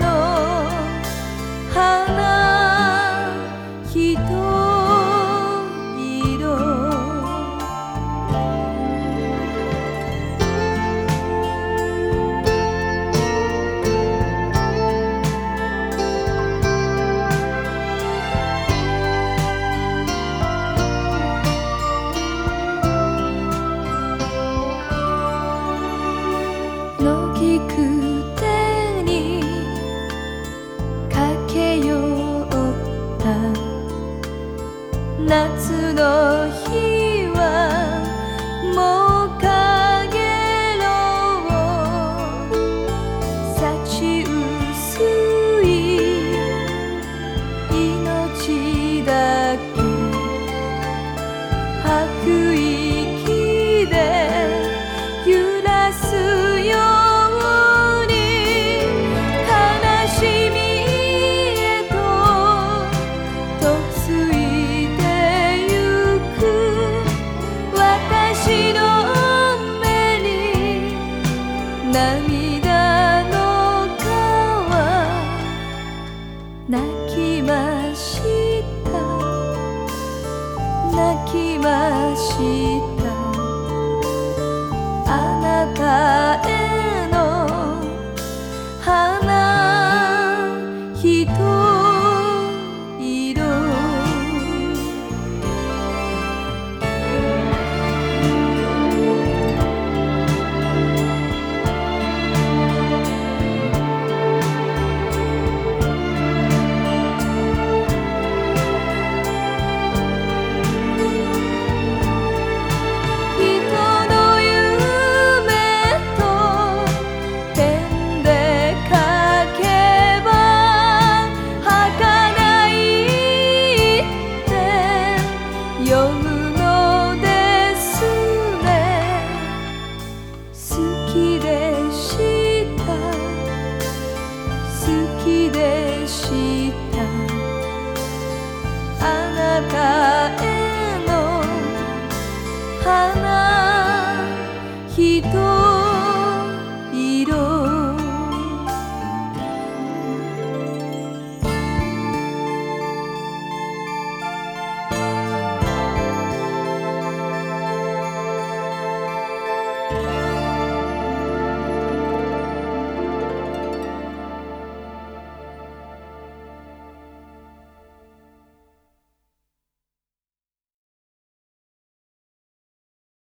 の花ひと色。のきく夏の日私の目に涙の川泣きました。泣きました。